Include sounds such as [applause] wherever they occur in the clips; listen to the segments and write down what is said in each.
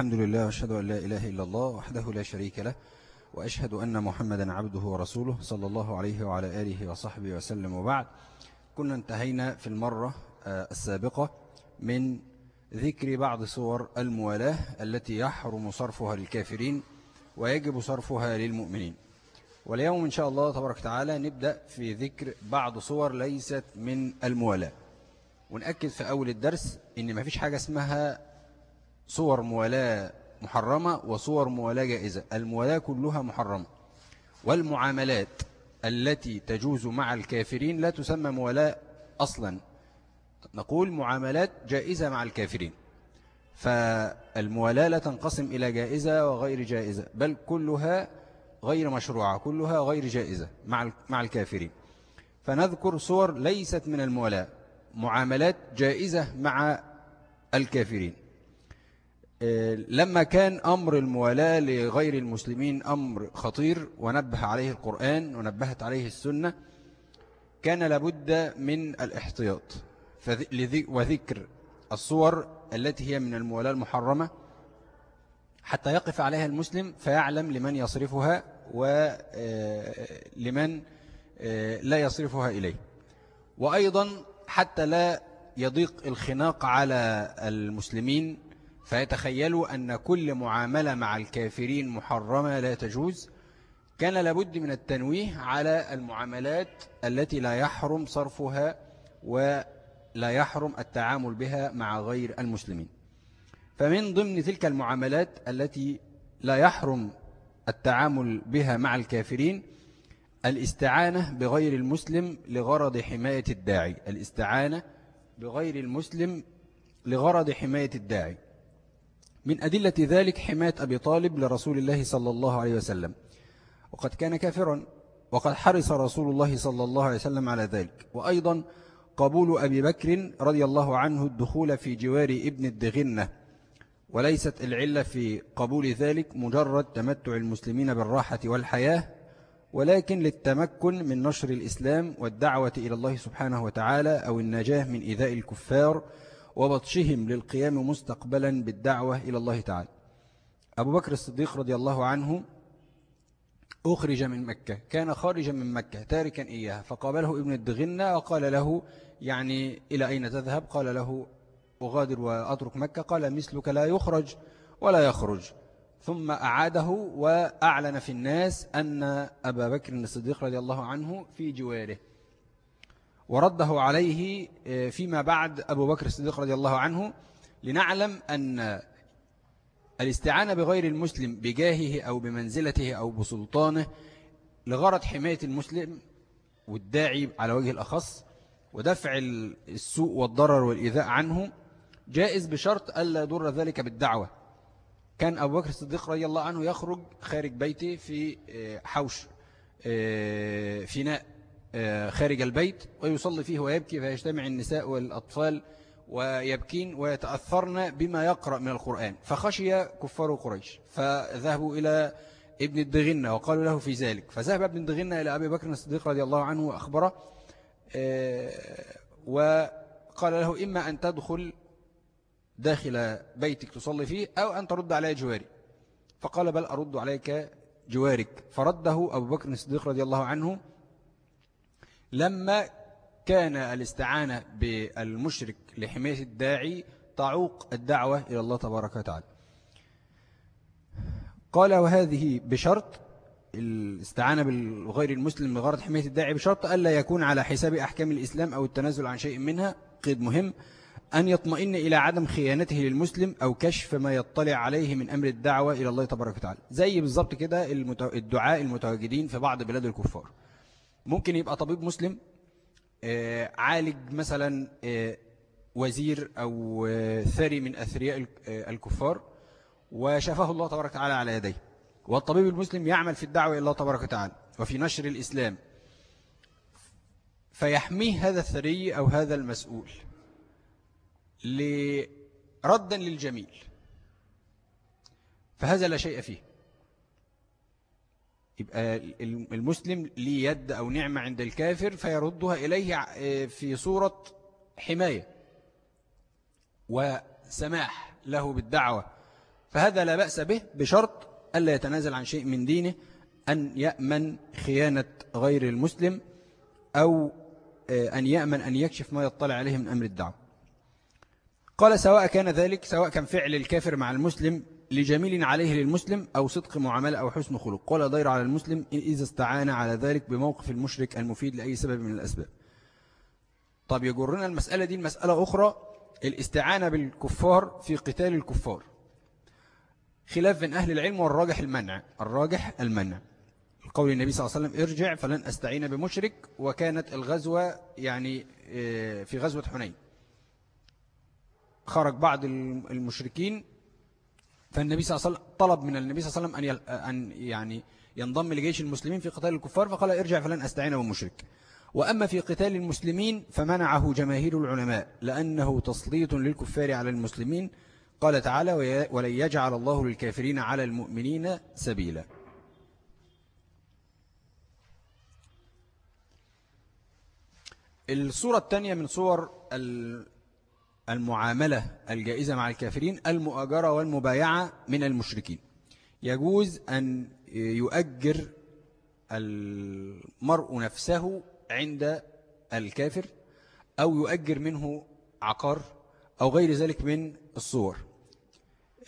الحمد لله وأشهد أن لا إله إلا الله وحده لا شريك له وأشهد أن محمدا عبده ورسوله صلى الله عليه وعلى آله وصحبه وسلم وبعد. كنا انتهينا في المرة آه، السابقة من ذكر بعض صور الموالاة التي يحرم صرفها للكافرين ويجب صرفها للمؤمنين. واليوم إن شاء الله تبارك وتعالى نبدأ في ذكر بعض صور ليست من الموالاة. ونأكد في أول الدرس إن ما فيش حاجة اسمها صور موالاة محرمة وصور موالاة جائزة. الموالاة كلها محرمة. والمعاملات التي تجوز مع الكافرين لا تسمى موالاة أصلا. نقول معاملات جائزة مع الكافرين. فالموالاة لا تنقسم إلى جائزة وغير جائزة بل كلها غير مشروعة كلها غير جائزة مع مع الكافرين. فنذكر صور ليست من الموالاة معاملات جائزة مع الكافرين. لما كان أمر الموالاة لغير المسلمين أمر خطير ونبه عليه القرآن ونبهت عليه السنة كان لابد من الاحتياط. وذكر الصور التي هي من الموالاة المحرمة حتى يقف عليها المسلم فيعلم لمن يصرفها ولمن آه، آه، لا يصرفها إليه. وأيضا حتى لا يضيق الخناق على المسلمين فيتخيلوا أن كل معاملة مع الكافرين محرمة لا تجوز. كان لابد من التنويه على المعاملات التي لا يحرم صرفها ولا يحرم التعامل بها مع غير المسلمين. فمن ضمن تلك المعاملات التي لا يحرم التعامل بها مع الكافرين الاستعانة بغير المسلم لغرض حماية الداعي. الاستعانة بغير المسلم لغرض حماية الداعي. من أدلة ذلك حماية أبي طالب لرسول الله صلى الله عليه وسلم. وقد كان كافرا وقد حرص رسول الله صلى الله عليه وسلم على ذلك. وأيضا قبول أبي بكر رضي الله عنه الدخول في جوار ابن الدغنة. وليست العلة في قبول ذلك مجرد تمتع المسلمين بالراحة والحياة ولكن للتمكن من نشر الإسلام والدعوة إلى الله سبحانه وتعالى أو النجاة من إذاء الكفار وبطشهم للقيام مستقبلا بالدعوة إلى الله تعالى. أبو بكر الصديق رضي الله عنه أخرج من مكة كان خارجا من مكة تاركا إياها فقابله ابن الدغنة وقال له يعني إلى أين تذهب؟ قال له أغادر وأترك مكة. قال مثلك لا يخرج ولا يخرج. ثم أعاده وأعلن في الناس أن أبا بكر الصديق رضي الله عنه في جواره. ورده عليه آه، فيما بعد أبو بكر الصديق رضي الله عنه لنعلم أن الاستعانة بغير المسلم بجاهه أو بمنزلته أو بسلطانه لغرض حماية المسلم والداعي على وجه الأخص ودفع السوء والضرر والإيذاء عنه جائز بشرط ألا يضر ذلك بالدعوة. كان أبو بكر الصديق رضي الله عنه يخرج خارج بيته في آه، حوش آه، فناء. خارج البيت ويصلي فيه ويبكي فيجتمع النساء والأطفال ويبكين ويتأثرن بما يقرأ من القرآن. فخشي كفار قريش فذهبوا إلى ابن الدغنة وقالوا له في ذلك. فذهب ابن الدغنة إلى أبي بكر الصديق رضي الله عنه وأخبره وقال له إما أن تدخل داخل بيتك تصلي فيه أو أن ترد علي جواري. فقال بل أرد عليك جوارك. فرده أبو بكر الصديق رضي الله عنه لما كان الاستعانة بالمشرك لحماية الداعي تعوق الدعوة إلى الله تبارك وتعالى. قال وهذه بشرط الاستعانة بالغير المسلم لغرض حماية الداعي بشرط ألا يكون على حساب أحكام الإسلام أو التنازل عن شيء منها. قيد مهم أن يطمئن إلى عدم خيانته للمسلم أو كشف ما يطلع عليه من أمر الدعوة إلى الله تبارك وتعالى. زي بالضبط كده الدعاء المتواجدين في بعض بلاد الكفار. ممكن يبقى طبيب مسلم آه، عالج مثلا آه، وزير أو آه، ثري من أثرياء الكفار وشفاه الله تبارك وتعالى على يديه. والطبيب المسلم يعمل في الدعوة إلى الله تبارك وتعالى وفي نشر الإسلام. فيحميه هذا الثري أو هذا المسؤول ردا للجميل. فهذا لا شيء فيه. يبقى المسلم لي يد أو نعمة عند الكافر فيردها إليه في صورة حماية وسماح له بالدعوة. فهذا لا بأس به بشرط ألا يتنازل عن شيء من دينه أن يأمن خيانة غير المسلم أو آه، أن يأمن أن يكشف ما يطلع عليه من أمر الدعوة. قال سواء كان ذلك سواء كان فعل الكافر مع المسلم لجميل عليه للمسلم أو صدق معاملة أو حسن خلق. ولا ضير على المسلم إذا استعان على ذلك بموقف المشرك المفيد لأي سبب من الأسباب. طب يجرنا المسألة دي المسألة أخرى الاستعانة بالكفار في قتال الكفار. خلاف بين أهل العلم والراجح المنع الراجح المنع. قول النبي صلى الله عليه وسلم ارجع فلن أستعين بمشرك وكانت الغزوة يعني آه، في غزوة حنين. خرج بعض المشركين فالنبي صلى الله عليه وسلم طلب من النبي صلى الله عليه وسلم أن يعني ينضم لجيش المسلمين في قتال الكفار فقال ارجع فلن أستعين بمشرك وأما في قتال المسلمين فمنعه جماهير العلماء لأنه تسليط للكفار على المسلمين. قال تعالى ولن يجعل الله للكافرين على المؤمنين سبيلا. الصورة الثانية من صور المعاملة الجائزة مع الكافرين المؤاجرة والمبايعة من المشركين. يجوز أن يؤجر المرء نفسه عند الكافر أو يؤجر منه عقار أو غير ذلك من الصور.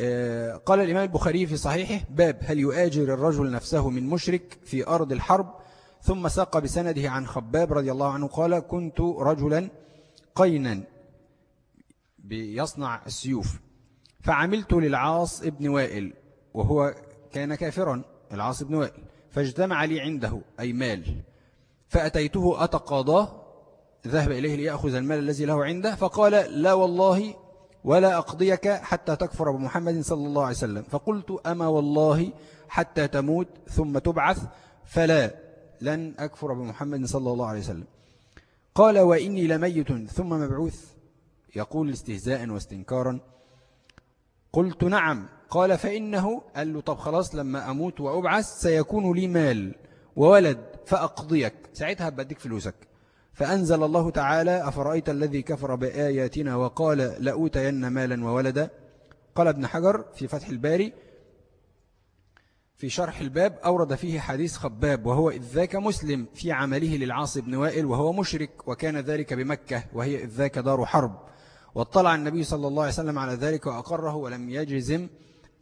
آه، قال الإمام البخاري في صحيحه باب هل يؤاجر الرجل نفسه من مشرك في أرض الحرب؟ ثم ساق بسنده عن خباب رضي الله عنه قال كنت رجلا قينا. بيصنع السيوف. فعملت للعاص ابن وائل وهو كان كافرا العاص ابن وائل فاجتمع لي عنده أي مال. فأتيته أتقاضاه ذهب إليه ليأخذ المال الذي له عنده فقال لا والله ولا أقضيك حتى تكفر بمحمد صلى الله عليه وسلم. فقلت أما والله حتى تموت ثم تبعث فلا لن أكفر بمحمد صلى الله عليه وسلم. قال وإني لميت ثم مبعوث. يقول استهزاء واستنكارا قلت نعم. قال فإنه قال له طب خلاص لما أموت وأبعث سيكون لي مال وولد فأقضيك. ساعتها بديك فلوسك. فأنزل الله تعالى أفرأيت الذي كفر بآياتنا وقال لأوتين مالا وولدا؟ قال ابن حجر في فتح الباري في شرح الباب أورد فيه حديث خباب وهو إذ ذاك مسلم في عمله للعاص بن وائل وهو مشرك وكان ذلك بمكة وهي إذ ذاك دار حرب. واطلع النبي صلى الله عليه وسلم على ذلك وأقره ولم يجزم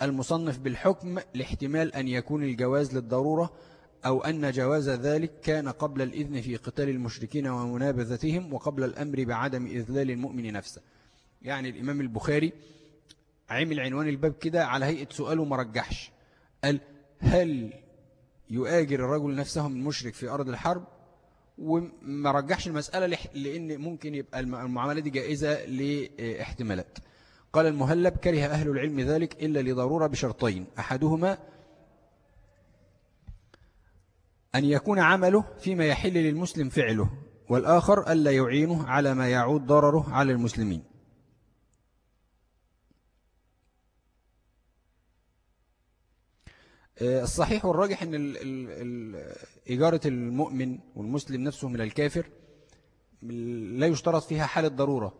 المصنف بالحكم لاحتمال أن يكون الجواز للضرورة أو أن جواز ذلك كان قبل الإذن في قتال المشركين ومنابذتهم وقبل الأمر بعدم إذلال المؤمن نفسه. يعني الإمام البخاري عمل عنوان الباب كده على هيئة سؤاله مرجحش قال هل يؤاجر الرجل نفسه من مشرك في أرض الحرب؟ وما رجحش المسألة لأن ممكن يبقى المعاملة دي جائزة لإحتمالات. قال المهلب كره أهل العلم ذلك إلا لضرورة بشرطين. أحدهما أن يكون عمله فيما يحل للمسلم فعله والآخر ألا يعينه على ما يعود ضرره على المسلمين. الصحيح والراجح أن ال إجارة المؤمن والمسلم نفسه من الكافر لا يشترط فيها حالة ضرورة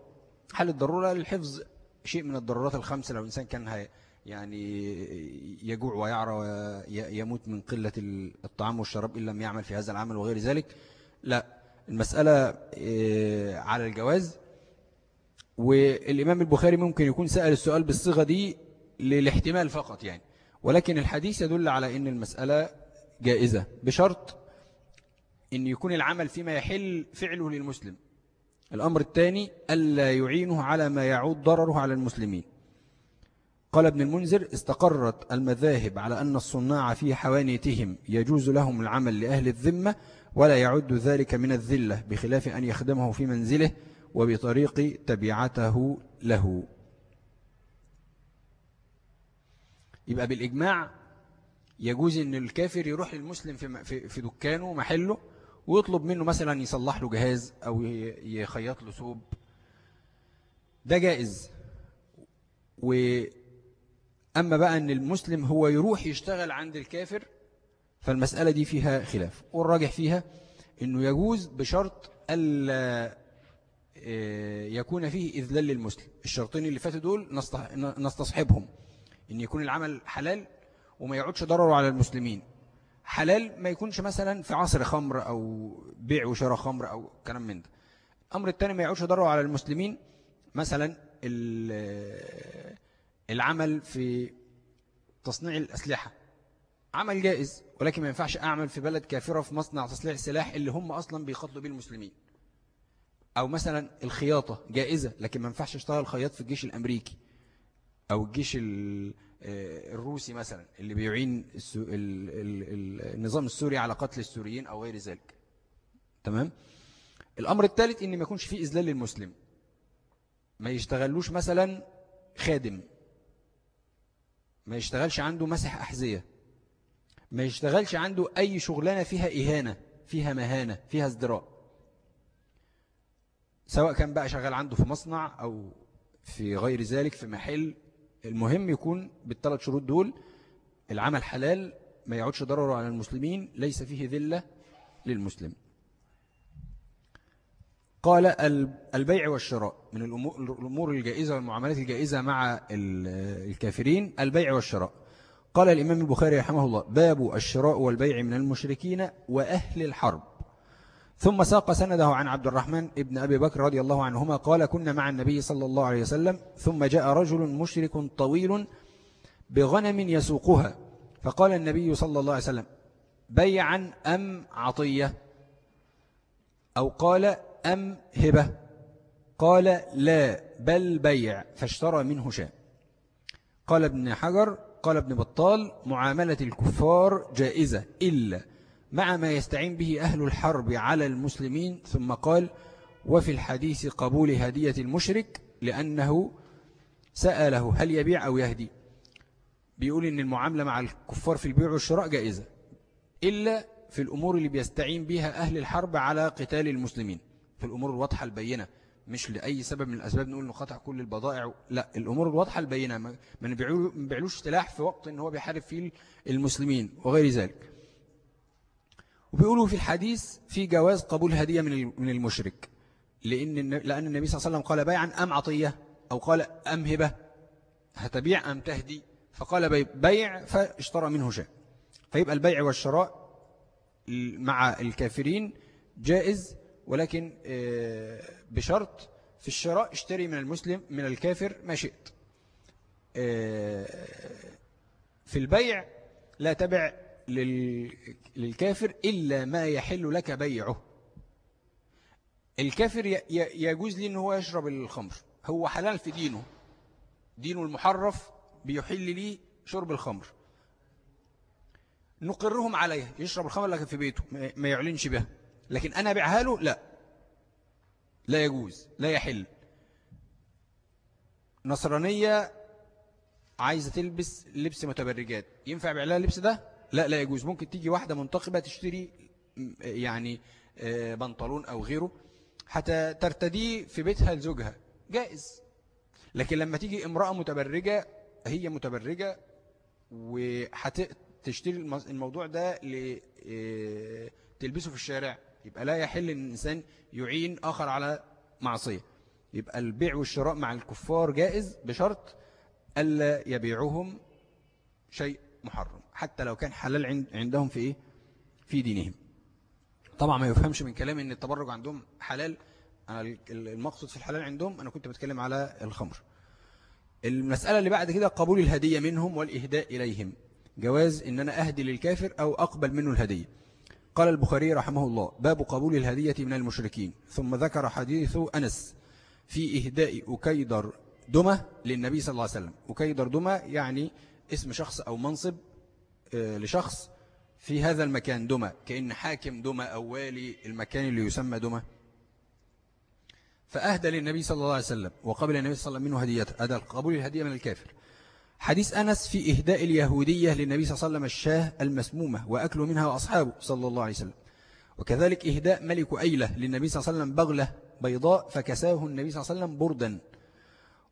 حالة ضرورة للحفظ شيء من الضرورات الخمسة لو الإنسان كان يعني يجوع ويعرى ويموت من قلة الطعام والشراب إن لم يعمل في هذا العمل وغير ذلك. لا المسألة آه، على الجواز. والإمام البخاري ممكن يكون سأل السؤال بالصيغة دي للاحتمال فقط يعني. ولكن الحديث يدل على أن المسألة جائزة بشرط أن يكون العمل فيما يحل فعله للمسلم. الأمر الثاني ألا يعينه على ما يعود ضرره على المسلمين. قال ابن المنذر استقرت المذاهب على أن الصناع في حوانيتهم يجوز لهم العمل لأهل الذمة ولا يعد ذلك من الذلة بخلاف أن يخدمه في منزله وبطريق تبعته له. يبقى بالإجماع يجوز أن الكافر يروح للمسلم في, في دكانه محله ويطلب منه مثلا يصلح له جهاز أو يخيط له ثوب. ده جائز. وأما بقى أن المسلم هو يروح يشتغل عند الكافر فالمسألة دي فيها خلاف. والراجح فيها أنه يجوز بشرط ألا آه، يكون فيه إذلال للمسلم. الشرطين اللي فاتوا دول نستصحبهم. إن يكون العمل حلال وما يعودش ضرره على المسلمين. حلال ما يكونش مثلا في عصر خمر أو بيع وشراء خمر أو كلام من ده. الأمر الثاني ما يعودش ضرره على المسلمين مثلا العمل في تصنيع الأسلحة. عمل جائز ولكن ما ينفعش أعمل في بلد كافرة في مصنع تصنيع السلاح اللي هم أصلا بيخاطبوا به المسلمين. أو مثلا الخياطة جائزة لكن ما ينفعش اشتغل خياط في الجيش الأمريكي. أو الجيش آه، الروسي مثلا اللي بيعين النظام السوري على قتل السوريين أو غير ذلك. تمام؟ الأمر الثالث إن ما يكونش فيه إذلال للمسلم. ما يشتغلوش مثلا خادم. ما يشتغلش عنده مسح أحذية. ما يشتغلش عنده أي شغلانة فيها إهانة فيها مهانة فيها ازدراء. سواء كان بقى شغال عنده في مصنع أو في غير ذلك في محل المهم يكون بالثلاث شروط دول العمل حلال ما يعودش ضرره على المسلمين ليس فيه ذلة للمسلم. قال البيع والشراء. من الأمور الجائزة والمعاملات الجائزة مع الكافرين البيع والشراء. قال الإمام البخاري رحمه الله باب الشراء والبيع من المشركين وأهل الحرب. ثم ساق سنده عن عبد الرحمن ابن أبي بكر رضي الله عنهما قال كنا مع النبي صلى الله عليه وسلم ثم جاء رجل مشرك طويل بغنم يسوقها فقال النبي صلى الله عليه وسلم بيعا أم عطية؟ أو قال أم هبة؟ قال لا بل بيع. فاشترى منه شاء قال ابن حجر قال ابن بطال معاملة الكفار جائزة إلا مع ما يستعين به أهل الحرب على المسلمين ثم قال وفي الحديث قبول هدية المشرك لأنه سأله هل يبيع أو يهدي. بيقول إن المعاملة مع الكفار في البيع والشراء جائزة إلا في الأمور اللي بيستعين بها أهل الحرب على قتال المسلمين. في الأمور الواضحة البينة مش لأي سبب من الأسباب نقول إنه قطع كل البضائع لا الأمور الواضحة البينة ما نبيعلوش سلاح في وقت إن هو بيحارب فيه المسلمين وغير ذلك. وبيقولوا في الحديث في جواز قبول هدية من من المشرك. لأن لأن النبي صلى الله عليه وسلم قال بيعا أم عطية أو قال أم هبة. هتبيع أم تهدي؟ فقال بيع فاشترى منه شيء. فيبقى البيع والشراء مع الكافرين جائز ولكن آه، بشرط في الشراء اشتري من المسلم من الكافر ما شئت. آه، في البيع لا تبع للكافر إلا ما يحل لك بيعه. الكافر يجوز لي أنه هو يشرب الخمر. هو حلال في دينه. دينه المحرف بيحل لي شرب الخمر. نقرهم عليه. يشرب الخمر لكن في بيته. ما يعلنش بها. لكن أنا أبيعها له؟ لا. لا يجوز. لا يحل. نصرانية عايزة تلبس لبس متبرجات. ينفع بيع لها اللبس ده؟ لا لا يجوز. ممكن تيجي واحدة منتقبة تشتري يعني آه، بنطلون أو غيره حتى ترتديه في بيتها لزوجها. جائز. لكن لما تيجي امرأة متبرجة هي متبرجة وهتشتري الموضوع ده آه، تلبسه في الشارع. يبقى لا يحل إن الإنسان يعين آخر على معصية. يبقى البيع والشراء مع الكفار جائز بشرط ألا يبيعهم شيء محرم. حتى لو كان حلال عندهم في إيه؟ في دينهم. طبعا ما يفهمش من كلامي إن التبرج عندهم حلال. أنا المقصود في الحلال عندهم أنا كنت بتكلم على الخمر. المسألة اللي بعد كده قبول الهدية منهم والإهداء إليهم. جواز إن أنا أهدي للكافر أو أقبل منه الهدية. قال البخاري رحمه الله باب قبول الهدية من المشركين. ثم ذكر حديث أنس في إهداء أكيدر دمة للنبي صلى الله عليه وسلم. أكيدر دمة يعني اسم شخص أو منصب لشخص في هذا المكان. دمى كأن حاكم دمى أو والي المكان اللي يسمى دمى. فأهدى للنبي صلى الله عليه وسلم وقبل النبي صلى الله عليه وسلم منه هديته هذا قبول الهدية من الكافر. حديث أنس في إهداء اليهودية للنبي صلى الله عليه وسلم الشاه المسمومة وأكل منها وأصحابه صلى الله عليه وسلم. وكذلك إهداء ملك أيلة للنبي صلى الله عليه وسلم بغلة بيضاء فكساه النبي صلى الله عليه وسلم بردا.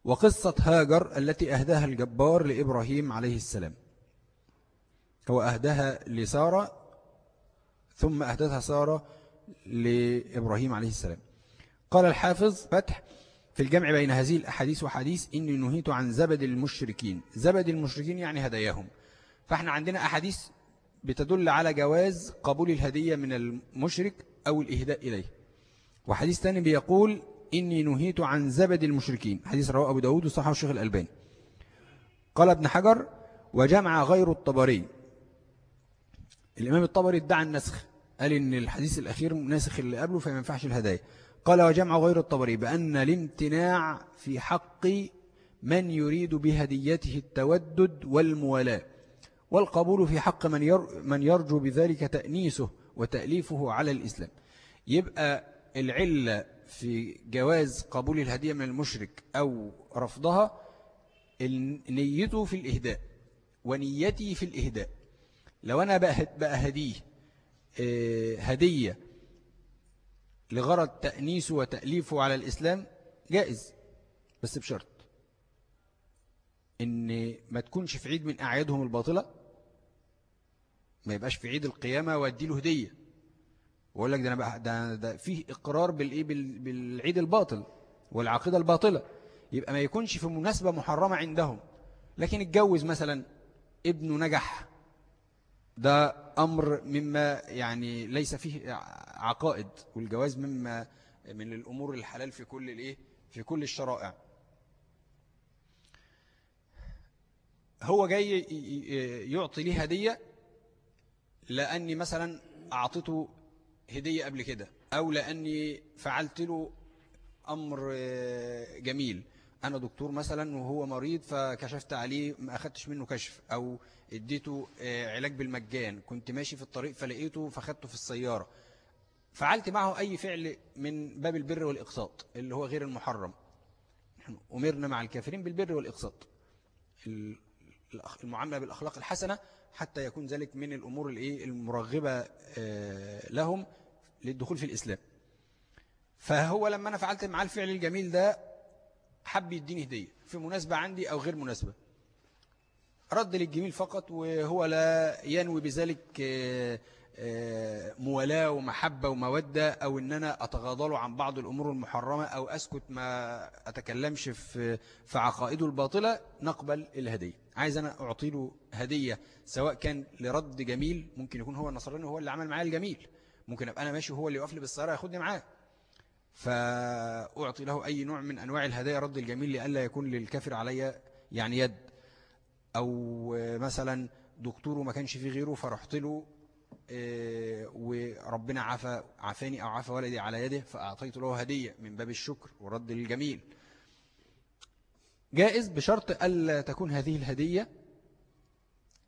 وقصة هاجر التي أهداها الجبار لإبراهيم عليه السلام. هو أهدها لسارة ثم أهدتها سارة لإبراهيم عليه السلام. قال الحافظ فتح في الجمع بين هذه الأحاديث وحديث إني نهيت عن زبد المشركين. زبد المشركين يعني هداياهم. فإحنا عندنا أحاديث بتدل على جواز قبول الهدية من المشرك أو الإهداء إليه. وحديث ثاني بيقول إني نهيت عن زبد المشركين. حديث رواه أبو داود وصححه الشيخ الألباني. قال ابن حجر وجمع غير الطبري. الإمام الطبري ادعى النسخ قال إن الحديث الأخير ناسخ اللي قبله فما ينفعش الهدايا. قال وجمع غير الطبري بأن الامتناع في حق من يريد بهديته التودد والموالاة والقبول في حق من من يرجو بذلك تأنيسه وتأليفه على الإسلام. يبقى العلة في جواز قبول الهدية من المشرك أو رفضها نيته في الإهداء ونيتي في الإهداء. لو أنا بقى هدية آه، هدية لغرض تأنيسه وتأليفه على الإسلام جائز بس بشرط. إن ما تكونش في عيد من أعيادهم الباطلة ما يبقاش في عيد القيامة وادي له هدية. وأقول لك ده, أنا بقى ده, ده فيه إقرار بالإيه بالعيد الباطل والعقيدة الباطلة. يبقى ما يكونش في مناسبة محرمة عندهم. لكن اتجوز مثلا ابنه نجح ده أمر مما يعني ليس فيه عقائد والجواز مما من الأمور الحلال في كل الإيه؟ في كل الشرائع. هو جاي يعطي لي هدية لأني مثلا أعطيته هدية قبل كده أو لأني فعلت له أمر جميل. أنا دكتور مثلا وهو مريض فكشفت عليه ما أخدتش منه كشف أو اديته آه، علاج بالمجان. كنت ماشي في الطريق فلقيته فخدته في السيارة. فعلت معه أي فعل من باب البر والإقساط اللي هو غير المحرم. أمرنا مع الكافرين بالبر والإقساط. المعاملة بالأخلاق الحسنة حتى يكون ذلك من الأمور المرغبة آه، لهم للدخول في الإسلام. فهو لما أنا فعلت معاه الفعل الجميل ده حب يديني هدية في مناسبة عندي أو غير مناسبة. رد للجميل فقط وهو لا ينوي بذلك آه، آه، موالاة ومحبة ومودة أو أن أنا أتغاضله عن بعض الأمور المحرمة أو أسكت ما أتكلمش في في عقائده الباطلة نقبل الهدية. عايز أنا أعطي له هدية سواء كان لرد جميل ممكن يكون هو النصراني هو اللي عمل معايا الجميل. ممكن أبقى أنا ماشي وهو اللي يقف لي بالسيارة ياخدني معاه. فأعطي له أي نوع من أنواع الهدايا رد الجميل لألا يكون للكافر علي يعني يد. أو مثلا دكتوره ما كانش فيه غيره فرحت له آه، وربنا عفى عفاني أو عفى ولدي على يده فأعطيت له هدية من باب الشكر ورد الجميل. جائز بشرط ألا تكون هذه الهدية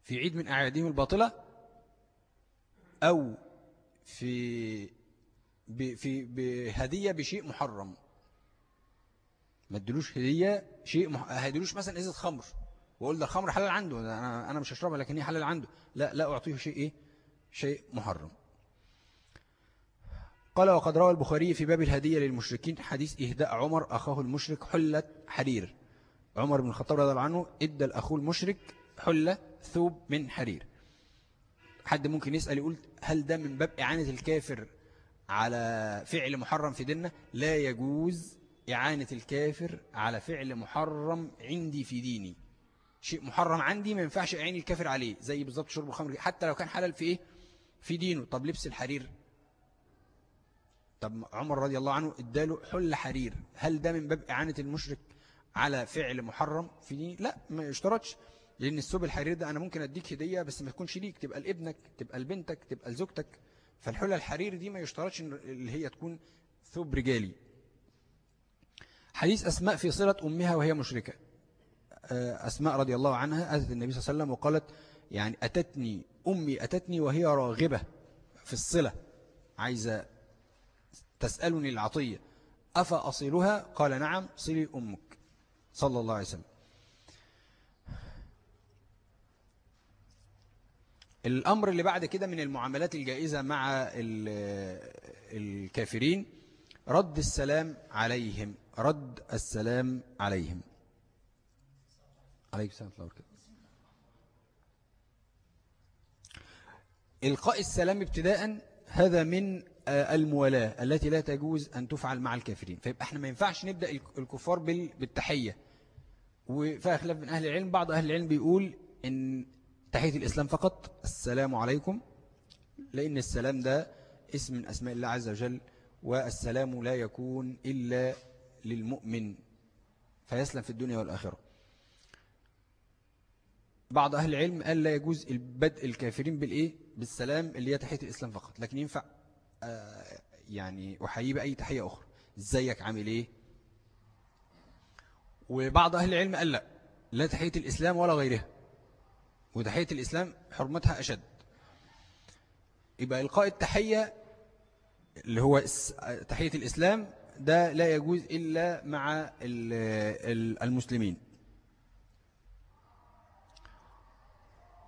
في عيد من أعيادهم الباطلة أو في في بهدية بشيء محرم. ما ادلوش هدية شيء مح... هدلوش مثلا إزة خمر. وأقول ده الخمر حلال عنده أنا, أنا مش هشربها لكن هي حلال عنده. لا لا أعطيه شيء إيه؟ شيء محرم. قال وقد روى البخاري في باب الهدية للمشركين حديث إهداء عمر أخاه المشرك حلة حرير. عمر بن الخطاب رضي الله عنه إدى الأخو المشرك حلة ثوب من حرير. حد ممكن يسأل يقول هل ده من باب إعانة الكافر على فعل محرم في ديننا لا يجوز إعانة الكافر على فعل محرم عندي في ديني. شيء محرم عندي ما ينفعش أعين الكافر عليه. زي بالضبط شرب الخمر. حتى لو كان حلال في إيه؟ في دينه. طب لبس الحرير. طب عمر رضي الله عنه اداله حل حرير. هل ده من باب إعانة المشرك على فعل محرم في ديني؟ لا ما يشترطش. لأن الثوب الحرير ده أنا ممكن أديك هدية بس ما تكونش ليك. تبقى لابنك تبقى لبنتك تبقى لزوجتك. فالحلة الحرير دي ما يشترطش اللي هي تكون ثوب رجالي. حديث أسماء في صلة أمها وهي مشركة. آه، أسماء رضي الله عنها أتت النبي صلى الله عليه وسلم وقالت يعني أتتني أمي أتتني وهي راغبة في الصلة عايزة تسألني العطية أفأصلها؟ قال نعم صلي أمك. صلى الله عليه وسلم. الأمر اللي بعد كده من المعاملات الجائزة مع الكافرين رد السلام عليهم رد السلام عليهم. عليكم السلام الله إلقاء السلام ابتداء هذا من الموالاة التي لا تجوز أن تفعل مع الكافرين. فيبقى إحنا ما ينفعش نبدأ الكفار بالتحية. وفيها خلاف من أهل العلم بعض أهل العلم بيقول إن تحية الإسلام فقط. السلام عليكم. لأن السلام ده اسم من أسماء الله عز وجل والسلام لا يكون إلا للمؤمن فيسلم في الدنيا والآخرة. بعض أهل العلم قال لا يجوز البدء الكافرين بالإيه؟ بالسلام اللي هي تحية الإسلام فقط. لكن ينفع آه يعني أحيي بأي تحية أخرى. إزيك؟ عامل إيه؟ وبعض أهل العلم قال لا لا تحية الإسلام ولا غيرها. وتحية الإسلام حرمتها أشد. يبقى إلقاء التحية اللي هو تحية الإسلام ده لا يجوز إلا مع المسلمين.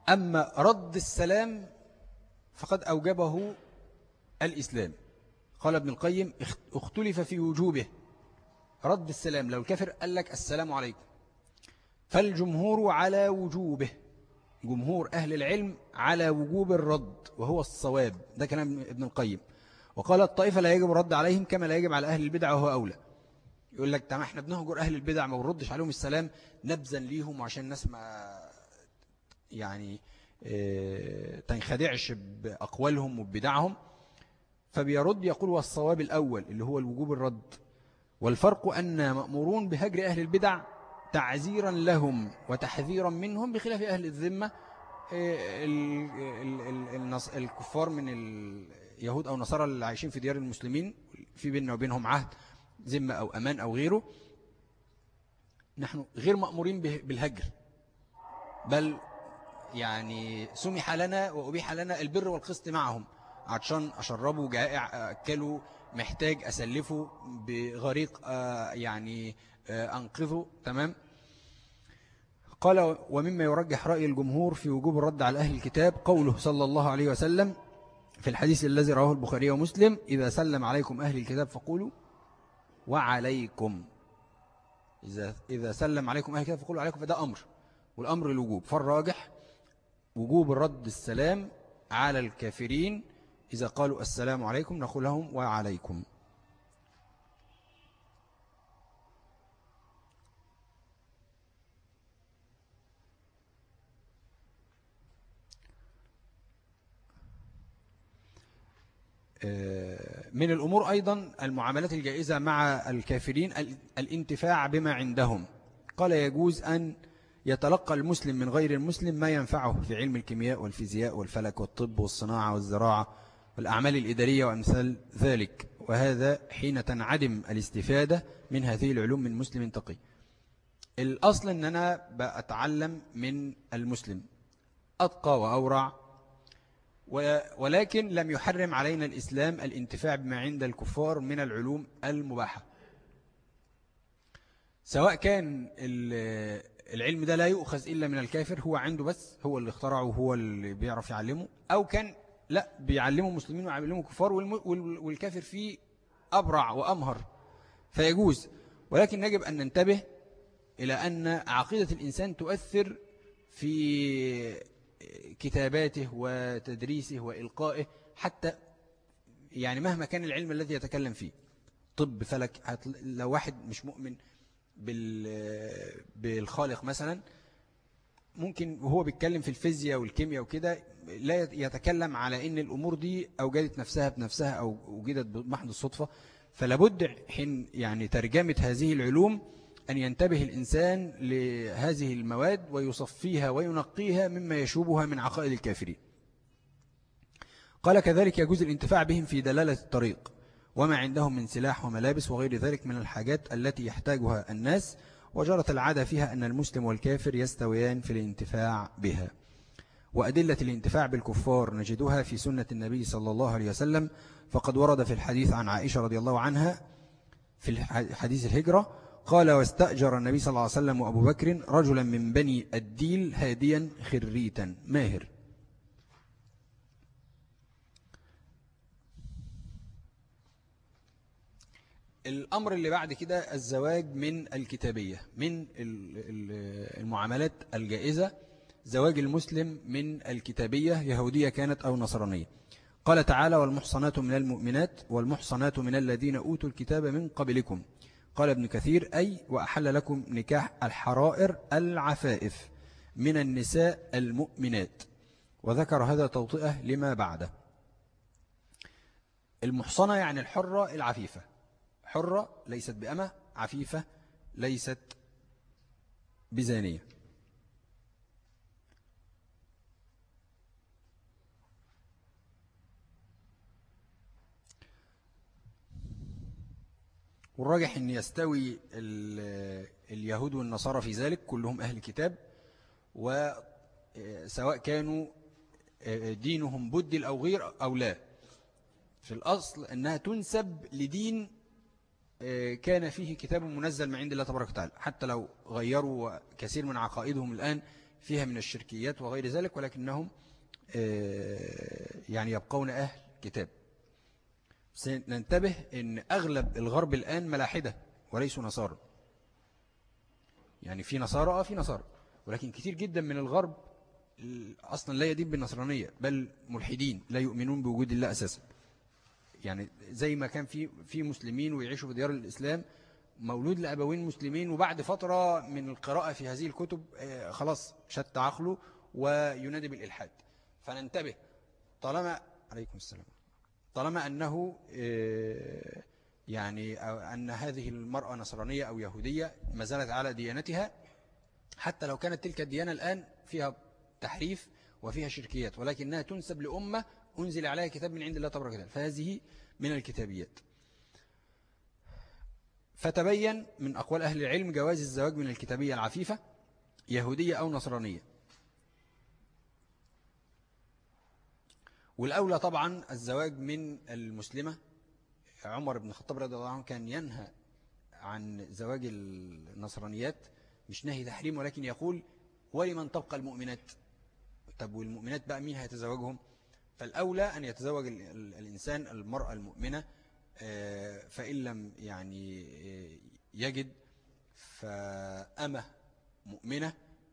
أما رد السلام فقد أوجبه الإسلام. قال ابن القيم اختلف في وجوبه. رد السلام لو الكافر قال لك السلام عليكم فالجمهور على وجوبه. جمهور أهل العلم على وجوب الرد وهو الصواب. ده كلام ابن القيم. وقال الطائفة لا يجب الرد عليهم كما لا يجب على أهل البدع وهو أولى. يقول لك تمام إحنا بنهجر أهل البدع ما بنردش عليهم السلام نبذا ليهم وعشان الناس ما يعني آه تنخدعش بأقوالهم وبدعهم فبيرد يقول والصواب الأول اللي هو الوجوب الرد. والفرق أن مأمورون بهجر أهل البدع تعزيرا لهم وتحذيرا منهم بخلاف أهل الذمة آه الكفار من يهود أو نصارى اللي عايشين في ديار المسلمين في بيننا وبينهم عهد ذمة أو أمان أو غيره. نحن غير مأمورين بالهجر. بل يعني سمح لنا وأبيح لنا البر والقسط معهم. عطشان أشربه جائع أكله محتاج أسلفه بغريق يعني أنقذه تمام؟ قال ومما يرجح رأي الجمهور في وجوب الرد على أهل الكتاب قوله صلى الله عليه وسلم في الحديث الذي رواه البخاري ومسلم إذا سلم عليكم أهل الكتاب فقولوا وعليكم. إذا, إذا سلم عليكم أهل الكتاب فقولوا عليكم فده أمر. والأمر الوجوب. فالراجح وجوب الرد السلام على الكافرين إذا قالوا السلام عليكم نقول لهم وعليكم. من الأمور أيضا المعاملات الجائزة مع الكافرين الانتفاع بما عندهم. قال يجوز أن يتلقى المسلم من غير المسلم ما ينفعه في علم الكيمياء والفيزياء والفلك والطب والصناعة والزراعة والأعمال الإدارية وأمثال ذلك. وهذا حين تنعدم الاستفادة من هذه العلوم من مسلم تقي. الأصل أن أنا بأتعلم من المسلم. أتقى وأورع ولكن لم يحرم علينا الإسلام الانتفاع بما عند الكفار من العلوم المباحة. سواء كان العلم ده لا يؤخذ إلا من الكافر هو عنده بس هو اللي اخترعه وهو اللي بيعرف يعلمه أو كان لا بيعلمه مسلمين ويعلمه كفار والكافر فيه أبرع وأمهر فيجوز. ولكن يجب أن ننتبه إلى أن عقيدة الإنسان تؤثر في كتاباته وتدريسه وإلقائه حتى يعني مهما كان العلم الذي يتكلم فيه. طب فلك لو واحد مش مؤمن بالخالق مثلا ممكن وهو بيتكلم في الفيزياء والكيمياء وكده لا يتكلم على إن الأمور دي أوجدت نفسها بنفسها أو وجدت بمحض الصدفة فلابد حين يعني ترجمة هذه العلوم أن ينتبه الإنسان لهذه المواد ويصفيها وينقيها مما يشوبها من عقائد الكافرين. قال كذلك يجوز الانتفاع بهم في دلالة الطريق وما عندهم من سلاح وملابس وغير ذلك من الحاجات التي يحتاجها الناس وجرت العادة فيها أن المسلم والكافر يستويان في الانتفاع بها. وأدلة الانتفاع بالكفار نجدها في سنة النبي صلى الله عليه وسلم فقد ورد في الحديث عن عائشة رضي الله عنها في حديث الهجرة قال واستأجر النبي صلى الله عليه وسلم وأبو بكر رجلا من بني الديل هاديا خريتا ماهر. الأمر اللي بعد كده الزواج من الكتابية من المعاملات الجائزة زواج المسلم من الكتابية يهودية كانت أو نصرانية. قال تعالى والمحصنات من المؤمنات والمحصنات من الذين أوتوا الكتاب من قبلكم. قال ابن كثير أي وأحل لكم نكاح الحرائر العفائف من النساء المؤمنات. وذكر هذا توطئة لما بعده. المحصنة يعني الحرة العفيفة. حرة ليست بأمة عفيفة ليست بزانية. والراجح أن يستوي اليهود والنصارى في ذلك كلهم أهل كتاب وسواء كانوا دينهم بدل أو غير أو لا. في الأصل أنها تنسب لدين كان فيه كتاب منزل من عند الله تبارك وتعالى. حتى لو غيروا كثير من عقائدهم الآن فيها من الشركيات وغير ذلك ولكنهم يعني يبقون أهل كتاب. سننتبه أن أغلب الغرب الآن ملاحدة وليسوا نصارى. يعني في نصارى آه في نصارى. ولكن كثير جدا من الغرب أصلا لا يدين بالنصرانية بل ملحدين لا يؤمنون بوجود الله أساسا. يعني زي ما كان في في مسلمين ويعيشوا في ديار الإسلام مولود لأبوين مسلمين وبعد فترة من القراءة في هذه الكتب آه، خلاص شت عقله وينادي بالإلحاد. فننتبه. طالما عليكم السلام. طالما أنه آه، يعني أن هذه المرأة نصرانية أو يهودية ما زالت على ديانتها حتى لو كانت تلك الديانة الآن فيها تحريف وفيها شركيات ولكنها تنسب لأمة أنزل عليها كتاب من عند الله تبارك وتعالى فهذه من الكتابيات. فتبين من أقوال أهل العلم جواز الزواج من الكتابية العفيفة يهودية أو نصرانية. والأولى طبعا الزواج من المسلمة. عمر بن الخطاب رضي الله عنه كان ينهى عن زواج النصرانيات مش نهي تحريم ولكن يقول ولمن تبقى المؤمنات؟ طب والمؤمنات بقى مين هيتزوجهم؟ فالأولى أن يتزوج الإنسان المرأة المؤمنة آه، فإن لم يعني آه، يجد فأمة مؤمنة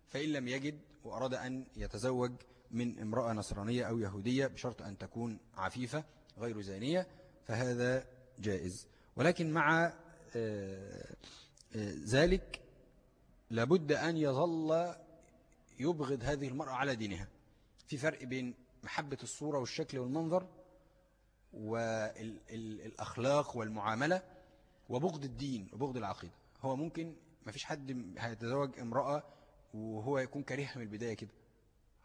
فإن لم يجد وأراد أن يتزوج من امرأة نصرانية أو يهودية بشرط أن تكون عفيفة غير زانية فهذا جائز. ولكن مع آه، ذلك لابد أن يظل يبغض هذه المرأة على دينها. في فرق بين محبة الصورة والشكل والمنظر والأخلاق والمعاملة وبغض الدين وبغض العقيدة. هو ممكن ما فيش حد هيتزوج امرأة وهو يكون كريهها من البداية كده.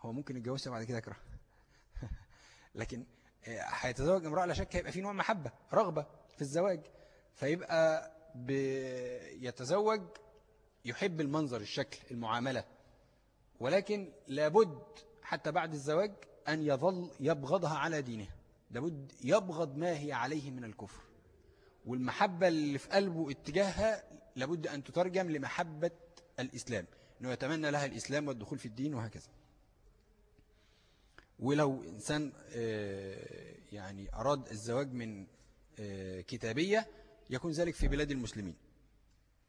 هو ممكن يتجوزها بعد كده يكره. [laughs] لكن آه، هيتزوج امرأة لا شك هيبقى في نوع محبة رغبة في الزواج. فيبقى يتزوج يحب المنظر الشكل المعاملة. ولكن لابد حتى بعد الزواج أن يظل يبغضها على دينها لابد يبغض ما هي عليه من الكفر. والمحبة اللي في قلبه اتجاهها لابد أن تترجم لمحبة الإسلام. أنه يتمنى لها الإسلام والدخول في الدين وهكذا. ولو إنسان آه، يعني أراد الزواج من آه، كتابية يكون ذلك في بلاد المسلمين.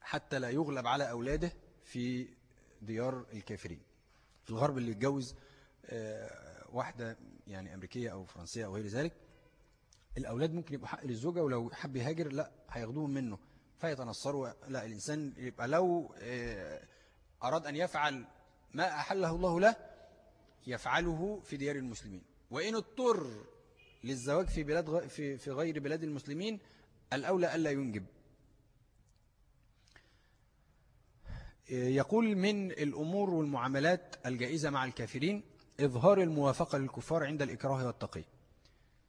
حتى لا يغلب على أولاده في ديار الكافرين. في الغرب اللي يتجوز آه، واحدة يعني أمريكية أو فرنسية أو غير ذلك الأولاد ممكن يبقوا حق للزوجة ولو حب يهاجر لا هياخدوهم منه. فيتنصروا لا الإنسان يبقى لو أراد أن يفعل ما أحله الله له يفعله في ديار المسلمين. وإن اضطر للزواج في بلاد في غير بلاد المسلمين الأولى ألا ينجب. يقول من الأمور والمعاملات الجائزة مع الكافرين إظهار الموافقة للكفار عند الإكراه والتقي.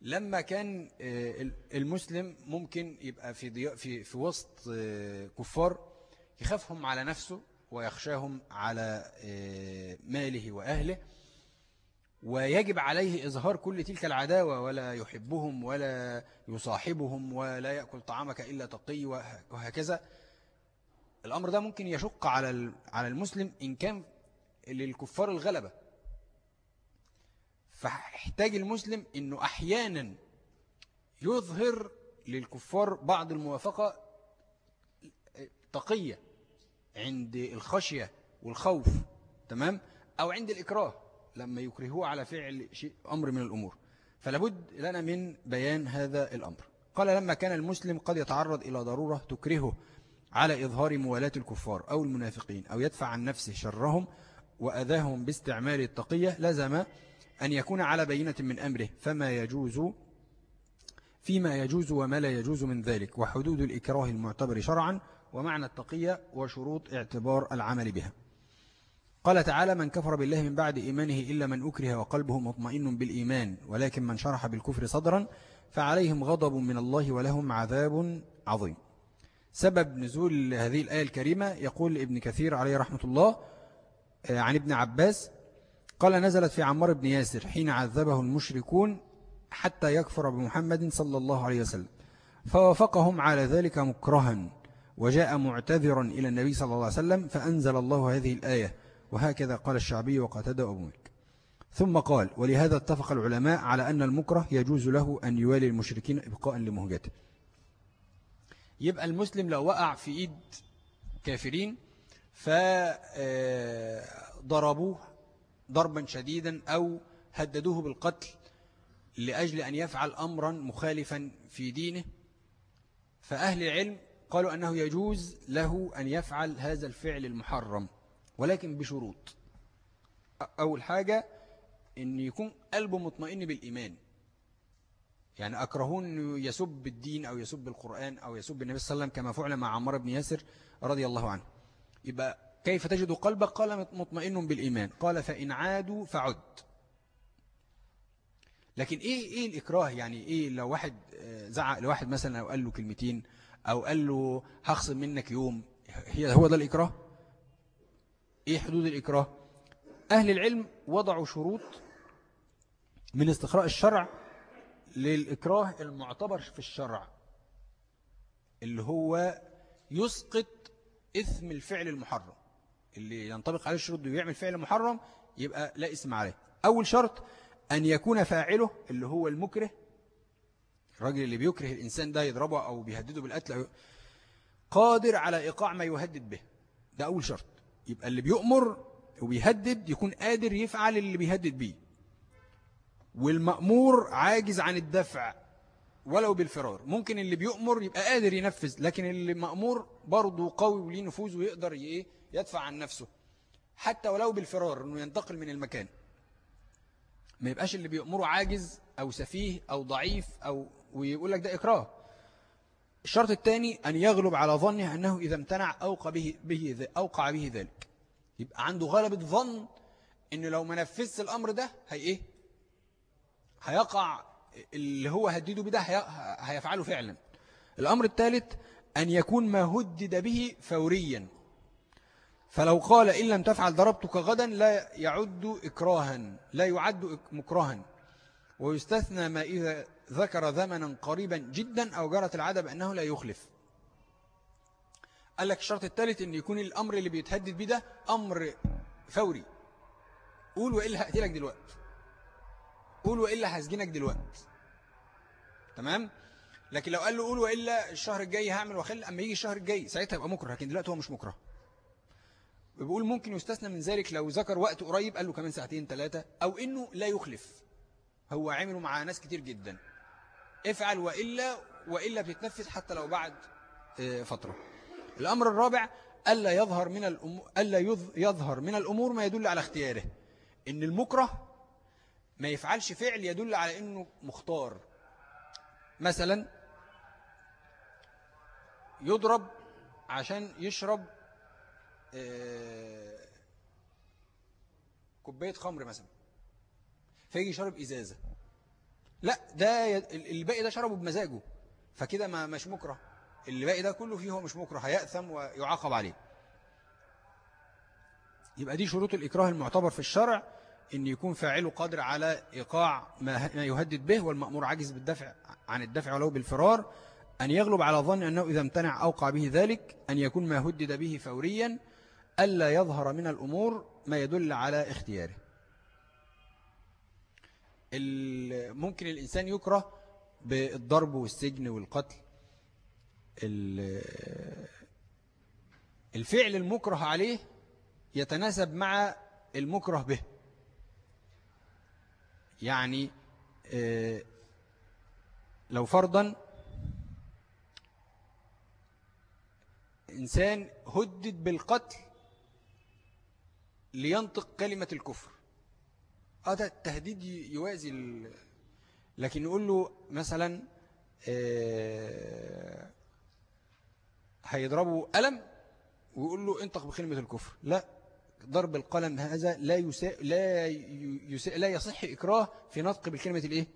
لما كان آه، المسلم ممكن يبقى في, في, في وسط آه، كفار يخافهم على نفسه ويخشاهم على آه، ماله وأهله ويجب عليه إظهار كل تلك العداوة ولا يحبهم ولا يصاحبهم ولا يأكل طعامك إلا تقي وهكذا. الأمر ده ممكن يشق على على المسلم إن كان للكفار الغلبة. فاحتاج المسلم أنه أحيانا يظهر للكفار بعض الموافقة تقية عند الخشية والخوف تمام؟ أو عند الإكراه. لما يكرهوه على فعل شيء أمر من الأمور. فلابد لنا من بيان هذا الأمر. قال لما كان المسلم قد يتعرض إلى ضرورة تكرهه على إظهار موالاة الكفار أو المنافقين أو يدفع عن نفسه شرهم وأذاهم باستعمال التقية لزم أن يكون على بينة من أمره فما يجوز فيما يجوز وما لا يجوز من ذلك وحدود الإكراه المعتبر شرعا ومعنى التقية وشروط اعتبار العمل بها. قال تعالى من كفر بالله من بعد إيمانه إلا من أكره وقلبه مطمئن بالإيمان ولكن من شرح بالكفر صدرا فعليهم غضب من الله ولهم عذاب عظيم. سبب نزول هذه الآية الكريمة يقول ابن كثير عليه رحمة الله آه، عن ابن عباس قال نزلت في عمار بن ياسر حين عذبه المشركون حتى يكفر بمحمد صلى الله عليه وسلم فوافقهم على ذلك مكرها وجاء معتذرا إلى النبي صلى الله عليه وسلم فأنزل الله هذه الآية وهكذا قال الشعبي وقتد أبو ملك ثم قال ولهذا اتفق العلماء على أن المكره يجوز له أن يوالي المشركين إبقاء لمهجته. يبقى المسلم لو وقع في إيد كافرين فضربوه ضربا شديدا أو هددوه بالقتل لأجل أن يفعل أمرا مخالفا في دينه. فأهل العلم قالوا أنه يجوز له أن يفعل هذا الفعل المحرم. ولكن بشروط. أول حاجة أن يكون قلبه مطمئن بالإيمان. يعني أكرهون أنه يسب الدين أو يسب القرآن أو يسب النبي صلى الله عليه وسلم كما فعل مع عمار بن ياسر رضي الله عنه. يبقى كيف تجد قلبك؟ قال مطمئن بالإيمان. قال فإن عادوا فعد. لكن إيه, إيه الإكراه؟ يعني إيه لو واحد آه، زعق لواحد مثلا أو قال له كلمتين أو قال له هخصم منك يوم هي هو ده الإكراه؟ إيه حدود الإكراه؟ أهل العلم وضعوا شروط من استقراء الشرع للإكراه المعتبر في الشرع اللي هو يسقط إثم الفعل المحرم. اللي ينطبق عليه الشروط ويعمل فعل محرم يبقى لا اسم عليه. أول شرط أن يكون فاعله اللي هو المكره الراجل اللي بيكره الإنسان ده يضربه أو بيهدده بالقتل قادر على إيقاع ما يهدد به. ده أول شرط. يبقى اللي بيؤمر وبيهدد يكون قادر يفعل اللي بيهدد بيه. والمأمور عاجز عن الدفع ولو بالفرار. ممكن اللي بيؤمر يبقى قادر ينفذ لكن اللي مأمور برضه قوي وليه نفوذ ويقدر يدفع عن نفسه. حتى ولو بالفرار إنه ينتقل من المكان. ما يبقاش اللي بيأمره عاجز أو سفيه أو ضعيف أو ويقول لك ده إكراه. الشرط الثاني أن يغلب على ظنه أنه إذا امتنع أوقع به, به, أوقع به ذلك. يبقى عنده غلبة ظن أنه لو ما نفذش الأمر ده هي إيه؟ هيقع اللي هو هدده بده هيفعله فعلا. الأمر الثالث أن يكون ما هدد به فوريا. فلو قال إن لم تفعل ضربتك غدا لا يعد إكراها لا يعد مكرها ويستثنى ما إذا ذكر زمنا قريبا جدا أو جرت العادة بأنه لا يخلف. قال لك الشرط الثالث أن يكون الأمر اللي بيتهدد به ده أمر فوري. قول وإلا هأتي دلوقتي. قول وإلا هسجنك دلوقتي. تمام؟ لكن لو قال له قول وإلا الشهر الجاي هعمل وخل أما يجي الشهر الجاي ساعتها يبقى مكره لكن دلوقتي هو مش مكره. بيقول ممكن يستثنى من ذلك لو ذكر وقت قريب قال له كمان ساعتين ثلاثة أو إنه لا يخلف. هو عمله مع ناس كتير جدا. افعل وإلا وإلا بتتنفذ حتى لو بعد آه، فترة. الأمر الرابع ألا يظهر من الأمور ألا يظهر من الأمور ما يدل على اختياره. إن المكره ما يفعلش فعل يدل على إنه مختار. مثلا يضرب عشان يشرب آه، كوباية خمر مثلا. فيجي شرب إزازة. لا ده الباقي ده شربه بمزاجه. فكده ما مش مكره. اللي باقي ده كله فيه هو مش مكره هيأثم ويعاقب عليه. يبقى دي شروط الإكراه المعتبر في الشرع إن يكون فاعله قادر على إيقاع ما يهدد به والمأمور عاجز بالدفع عن الدفع ولو بالفرار أن يغلب على ظن أنه إذا امتنع أوقع به ذلك أن يكون ما هدد به فوريا ألا يظهر من الأمور ما يدل على اختياره. ممكن الإنسان يكره بالضرب والسجن والقتل. الفعل المكره عليه يتناسب مع المكره به. يعني آه، لو فرضا إنسان هدد بالقتل لينطق كلمة الكفر. هذا آه التهديد يوازي لكن نقول له مثلا آه، هيضربه ألم ويقول له انطق بكلمة الكفر. لا ضرب القلم هذا لا يسا لا يسا لا يصح إكراه في نطق بالكلمة الإيه؟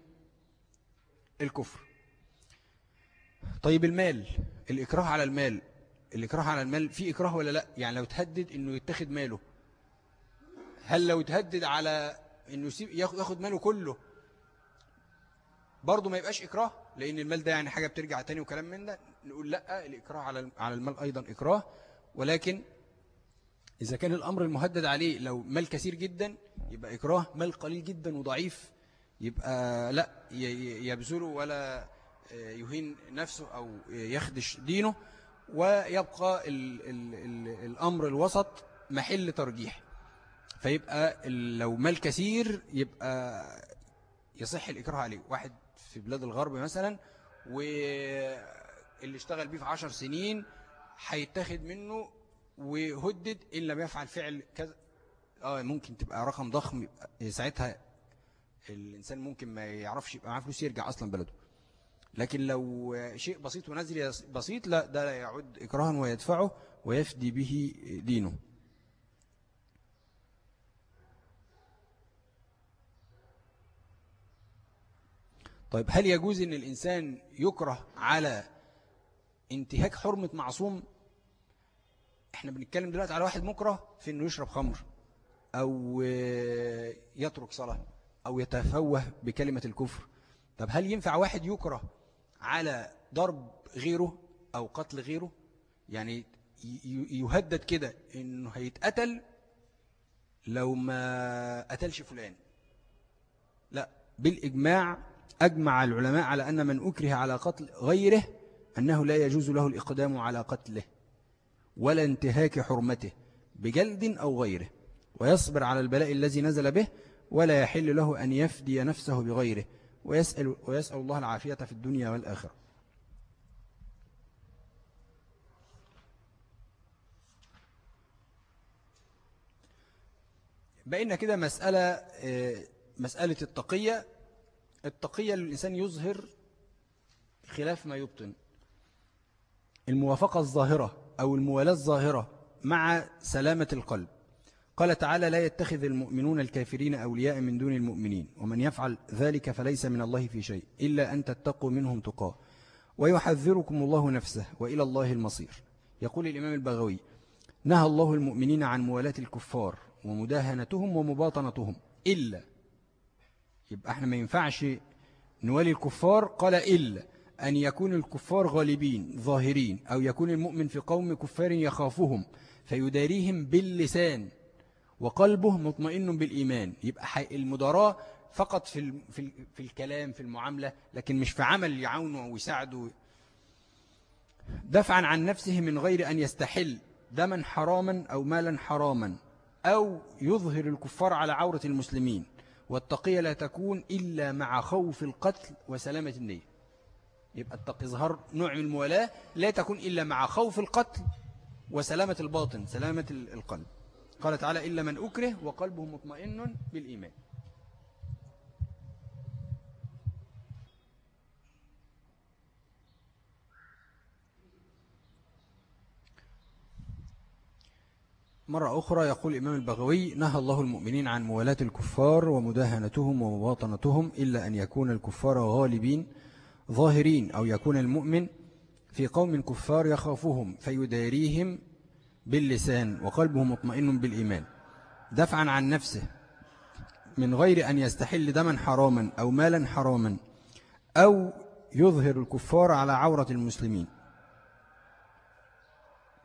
الكفر. طيب المال الإكراه على المال الإكراه على المال في إكراه ولا لا؟ يعني لو تهدد إنه يتخذ ماله. هل لو تهدد على إنه ياخد ماله كله. برضه ما يبقاش إكراه لأن المال ده يعني حاجة بترجع تاني وكلام من ده. نقول لأ الإكراه على على المال أيضا إكراه. ولكن إذا كان الأمر المهدد عليه لو مال كثير جدا يبقى إكراه مال قليل جدا وضعيف. يبقى لأ يبذله ولا يهين نفسه أو يخدش دينه. ويبقى ال ال ال الأمر الوسط محل ترجيح. فيبقى لو مال كثير يبقى يصح الإكراه عليه. واحد في بلاد الغرب مثلا واللي اشتغل بيه في عشر سنين هيتاخد منه وهدد إن لم يفعل فعل كذا. آه ممكن تبقى رقم ضخم ساعتها الإنسان ممكن ما يعرفش يبقى معاه فلوس يرجع أصلا بلده. لكن لو شيء بسيط ونزل بسيط لا ده لا يعد إكراها ويدفعه ويفدي به دينه. طيب هل يجوز أن الإنسان يكره على انتهاك حرمة معصوم؟ إحنا بنتكلم دلوقتي على واحد مكره في إنه يشرب خمر أو يترك صلاة أو يتفوه بكلمة الكفر. طب هل ينفع واحد يكره على ضرب غيره أو قتل غيره؟ يعني يهدد كده إنه هيتقتل لو ما قتلش فلان. لا بالإجماع أجمع العلماء على أن من أكره على قتل غيره أنه لا يجوز له الإقدام على قتله ولا انتهاك حرمته بجلد أو غيره ويصبر على البلاء الذي نزل به ولا يحل له أن يفدي نفسه بغيره ويسأل, ويسأل الله العافية في الدنيا والآخرة. بقينا كده مسألة آه، مسألة التقية التقية للإنسان يظهر خلاف ما يبطن. الموافقة الظاهرة أو الموالاة الظاهرة مع سلامة القلب. قال تعالى لا يتخذ المؤمنون الكافرين أولياء من دون المؤمنين ومن يفعل ذلك فليس من الله في شيء إلا أن تتقوا منهم تقاه. ويحذركم الله نفسه وإلى الله المصير. يقول الإمام البغوي نهى الله المؤمنين عن موالاة الكفار ومداهنتهم ومباطنتهم إلا يبقى إحنا ما ينفعش نوالي الكفار. قال إلا أن يكون الكفار غالبين ظاهرين أو يكون المؤمن في قوم كفار يخافهم فيداريهم باللسان وقلبه مطمئن بالإيمان. يبقى المداراة فقط في في في الكلام في المعاملة لكن مش في عمل يعاونه ويساعده. دفعا عن نفسه من غير أن يستحل دما حراما أو مالا حراما أو يظهر الكفار على عورة المسلمين. والتقية لا تكون إلا مع خوف القتل وسلامة النية. يبقى إظهار نوع من الموالاة لا تكون إلا مع خوف القتل وسلامة الباطن سلامة القلب. قال تعالى إلا من أكره وقلبه مطمئن بالإيمان. مرة أخرى يقول الإمام البغوي نهى الله المؤمنين عن موالاة الكفار ومداهنتهم ومواطنتهم إلا أن يكون الكفار غالبين ظاهرين أو يكون المؤمن في قوم كفار يخافهم فيداريهم باللسان وقلبه مطمئن بالإيمان دفعا عن نفسه من غير أن يستحل دما حراما أو مالا حراما أو يظهر الكفار على عورة المسلمين.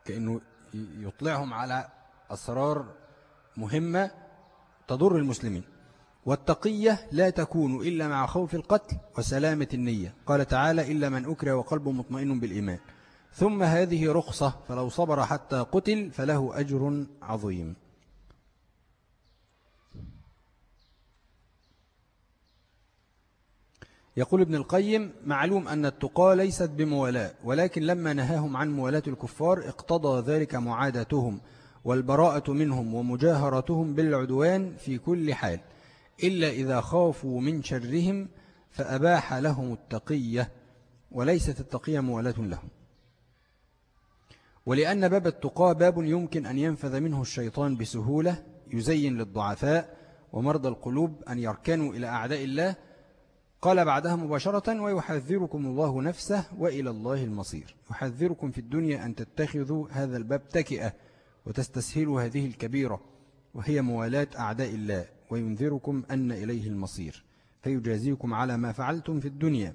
كأنه يطلعهم على أسرار مهمة تضر المسلمين. والتقية لا تكون إلا مع خوف القتل وسلامة النية. قال تعالى إلا من أكره وقلبه مطمئن بالإيمان. ثم هذه رخصة فلو صبر حتى قتل فله أجر عظيم. يقول ابن القيم معلوم أن التقى ليست بموالاة ولكن لما نهاهم عن موالاة الكفار اقتضى ذلك معاداتهم. والبراءة منهم ومجاهرتهم بالعدوان في كل حال إلا إذا خافوا من شرهم فأباح لهم التقية وليست التقية موالاة لهم. ولأن باب التقى باب يمكن أن ينفذ منه الشيطان بسهولة يزين للضعفاء ومرضى القلوب أن يركنوا إلى أعداء الله قال بعدها مباشرة ويحذركم الله نفسه وإلى الله المصير يحذركم في الدنيا أن تتخذوا هذا الباب تكئة. وتستسهلوا هذه الكبيرة وهي موالاة أعداء الله وينذركم أن إليه المصير فيجازيكم على ما فعلتم في الدنيا.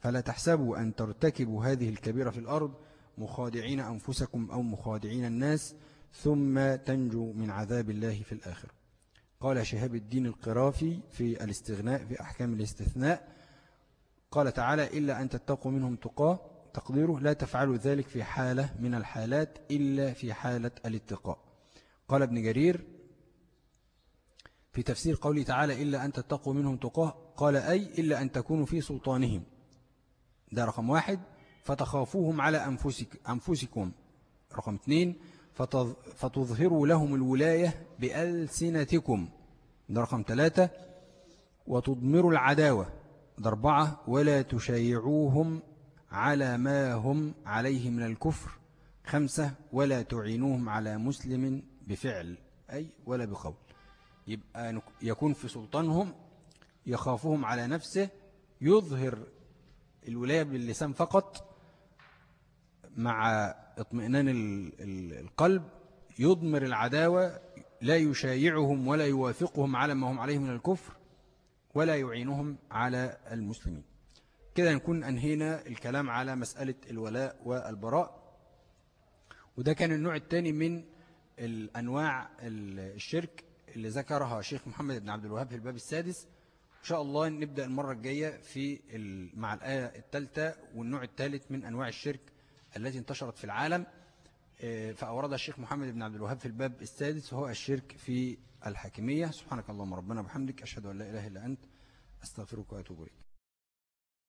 فلا تحسبوا أن ترتكبوا هذه الكبيرة في الأرض مخادعين أنفسكم أو مخادعين الناس ثم تنجو من عذاب الله في الآخر. قال شهاب الدين القرافي في الاستغناء في أحكام الاستثناء قال تعالى إلا أن تتقوا منهم تقاه تقديره لا تفعلوا ذلك في حالة من الحالات إلا في حالة الاتقاء. قال ابن جرير في تفسير قوله تعالى إلا أن تتقوا منهم تقاه قال أي إلا أن تكونوا في سلطانهم. ده رقم واحد. فتخافوهم على أنفسك أنفسكم. رقم اثنين. فتظهروا لهم الولاية بألسنتكم. ده رقم ثلاثة. وتضمروا العداوة. ده أربعة. ولا تشيعوهم على ما هم عليه من الكفر خمسة ولا تعينوهم على مسلم بفعل أي ولا بقول. يبقى يكون في سلطانهم يخافهم على نفسه يظهر الولاية باللسان فقط مع اطمئنان القلب يضمر العداوة لا يشايعهم ولا يوافقهم على ما هم عليه من الكفر ولا يعينهم على المسلمين. كده نكون أنهينا الكلام على مسألة الولاء والبراء. وده كان النوع الثاني من الأنواع الشرك اللي ذكرها شيخ محمد بن عبد الوهاب في الباب السادس. إن شاء الله نبدأ المرة الجاية في مع الآية الثالثة والنوع الثالث من أنواع الشرك التي انتشرت في العالم. آه، فأوردها الشيخ محمد بن عبد الوهاب في الباب السادس وهو الشرك في الحاكمية. سبحانك اللهم ربنا وبحمدك أشهد أن لا إله إلا أنت أستغفرك وأتوب إليك.